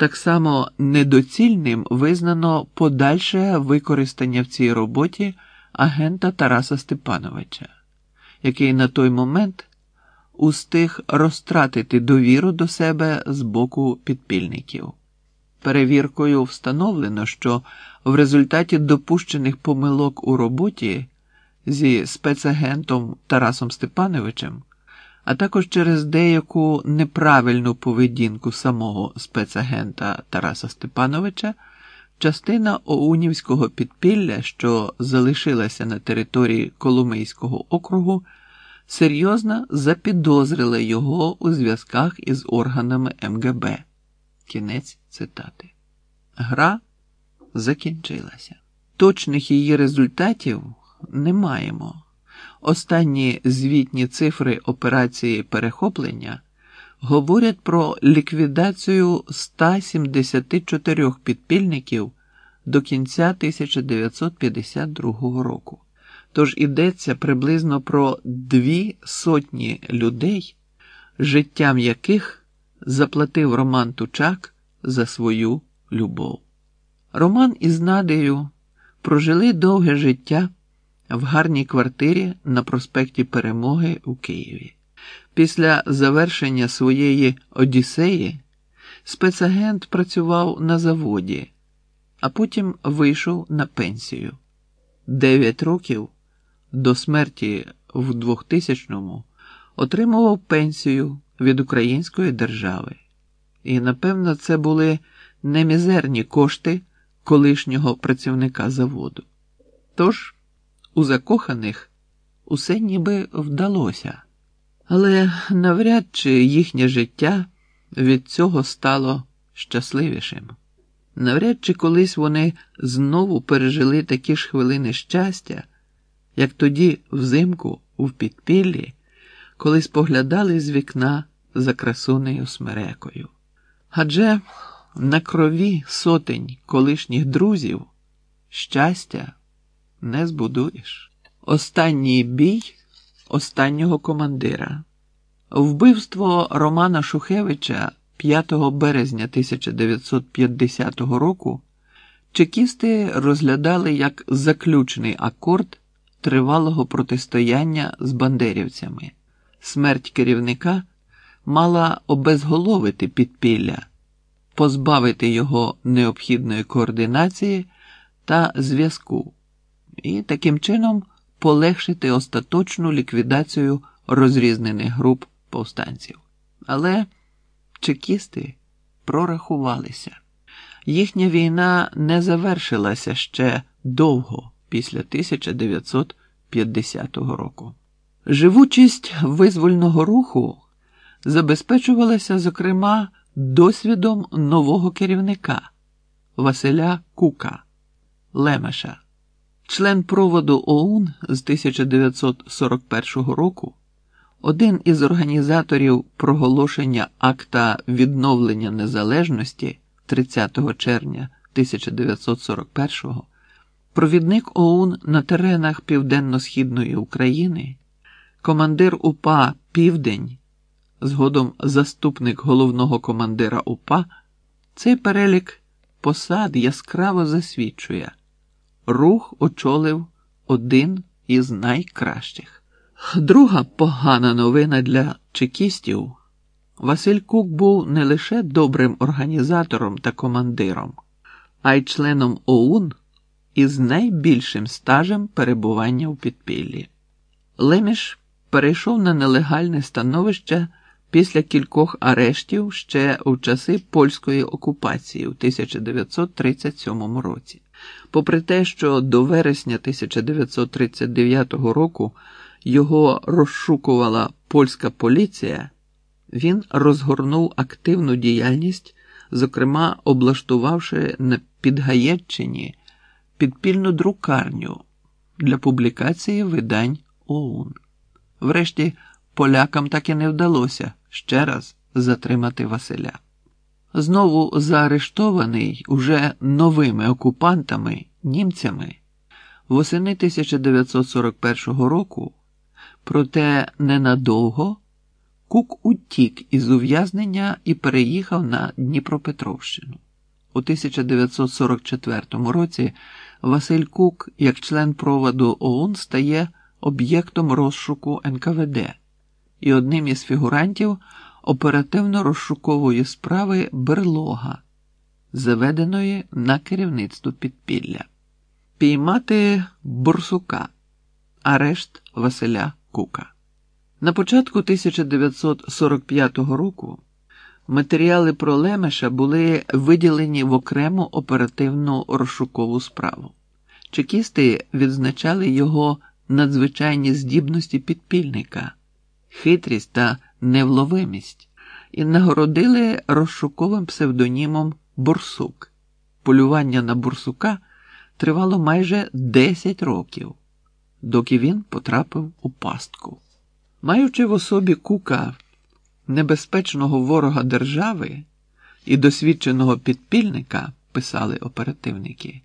Так само недоцільним визнано подальше використання в цій роботі агента Тараса Степановича, який на той момент устиг розтратити довіру до себе з боку підпільників. Перевіркою встановлено, що в результаті допущених помилок у роботі зі спецагентом Тарасом Степановичем, а також через деяку неправильну поведінку самого спецагента Тараса Степановича, частина Оунівського підпілля, що залишилася на території Коломийського округу, серйозно запідозрила його у зв'язках із органами МГБ. Кінець цитати. Гра закінчилася. Точних її результатів не маємо. Останні звітні цифри операції перехоплення говорять про ліквідацію 174 підпільників до кінця 1952 року. Тож йдеться приблизно про дві сотні людей, життям яких заплатив Роман Тучак за свою любов. Роман із Надею прожили довге життя в гарній квартирі на проспекті Перемоги у Києві. Після завершення своєї Одіссеї спецагент працював на заводі, а потім вийшов на пенсію. Дев'ять років до смерті в 2000-му отримував пенсію від Української держави. І, напевно, це були немізерні кошти колишнього працівника заводу. Тож у закоханих усе ніби вдалося, але навряд чи їхнє життя від цього стало щасливішим. Навряд чи колись вони знову пережили такі ж хвилини щастя, як тоді взимку в підпіллі, коли споглядали з вікна за красунею смерекою. Адже на крові сотень колишніх друзів щастя не збудуєш. Останній бій останнього командира. Вбивство Романа Шухевича 5 березня 1950 року чекісти розглядали як заключний акорд тривалого протистояння з бандерівцями. Смерть керівника мала обезголовити підпілля, позбавити його необхідної координації та зв'язку і таким чином полегшити остаточну ліквідацію розрізнених груп повстанців. Але чекісти прорахувалися. Їхня війна не завершилася ще довго після 1950 року. Живучість визвольного руху забезпечувалася, зокрема, досвідом нового керівника Василя Кука Лемеша, член проводу ОУН з 1941 року, один із організаторів проголошення акта відновлення незалежності 30 червня 1941 провідник ОУН на теренах Південно-Східної України, командир УПА Південь, згодом заступник головного командира УПА, цей перелік посад яскраво засвідчує. Рух очолив один із найкращих. Друга погана новина для чекістів. Василь Кук був не лише добрим організатором та командиром, а й членом ОУН із найбільшим стажем перебування в підпіллі. Леміш перейшов на нелегальне становище після кількох арештів ще у часи польської окупації у 1937 році. Попри те, що до вересня 1939 року його розшукувала польська поліція, він розгорнув активну діяльність, зокрема облаштувавши на Підгаєччині підпільну друкарню для публікації видань ОУН. Врешті полякам так і не вдалося ще раз затримати Василя. Знову заарештований уже новими окупантами, німцями, восени 1941 року, проте ненадовго Кук утік із ув'язнення і переїхав на Дніпропетровщину. У 1944 році Василь Кук, як член проводу ОУН, стає об'єктом розшуку НКВД і одним із фігурантів оперативно-розшукової справи Берлога, заведеної на керівництво підпілля, піймати Борсука, арешт Василя Кука. На початку 1945 року матеріали про Лемеша були виділені в окрему оперативну розшукову справу. Чекісти відзначали його надзвичайні здібності підпільника, хитрість та невловимість і нагородили розшуковим псевдонімом Борсук. Полювання на Борсука тривало майже 10 років, доки він потрапив у пастку. Маючи в особі Кука небезпечного ворога держави і досвідченого підпільника, писали оперативники.